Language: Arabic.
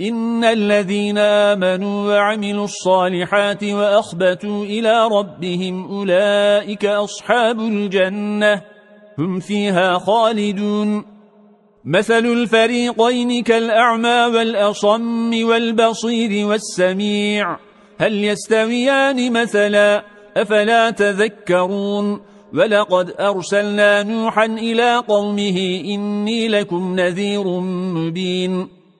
إن الذين آمنوا وعملوا الصالحات وأخبتوا إلى ربهم أولئك أصحاب الجنة هم فيها خالدون. مثل الفريقين كالأعمى والأصم والبصير والسميع. هل يستويان مثلا؟ أفلا تذكرون؟ ولقد أرسلنا نوحا إلى قومه إني لكم نذير مبين.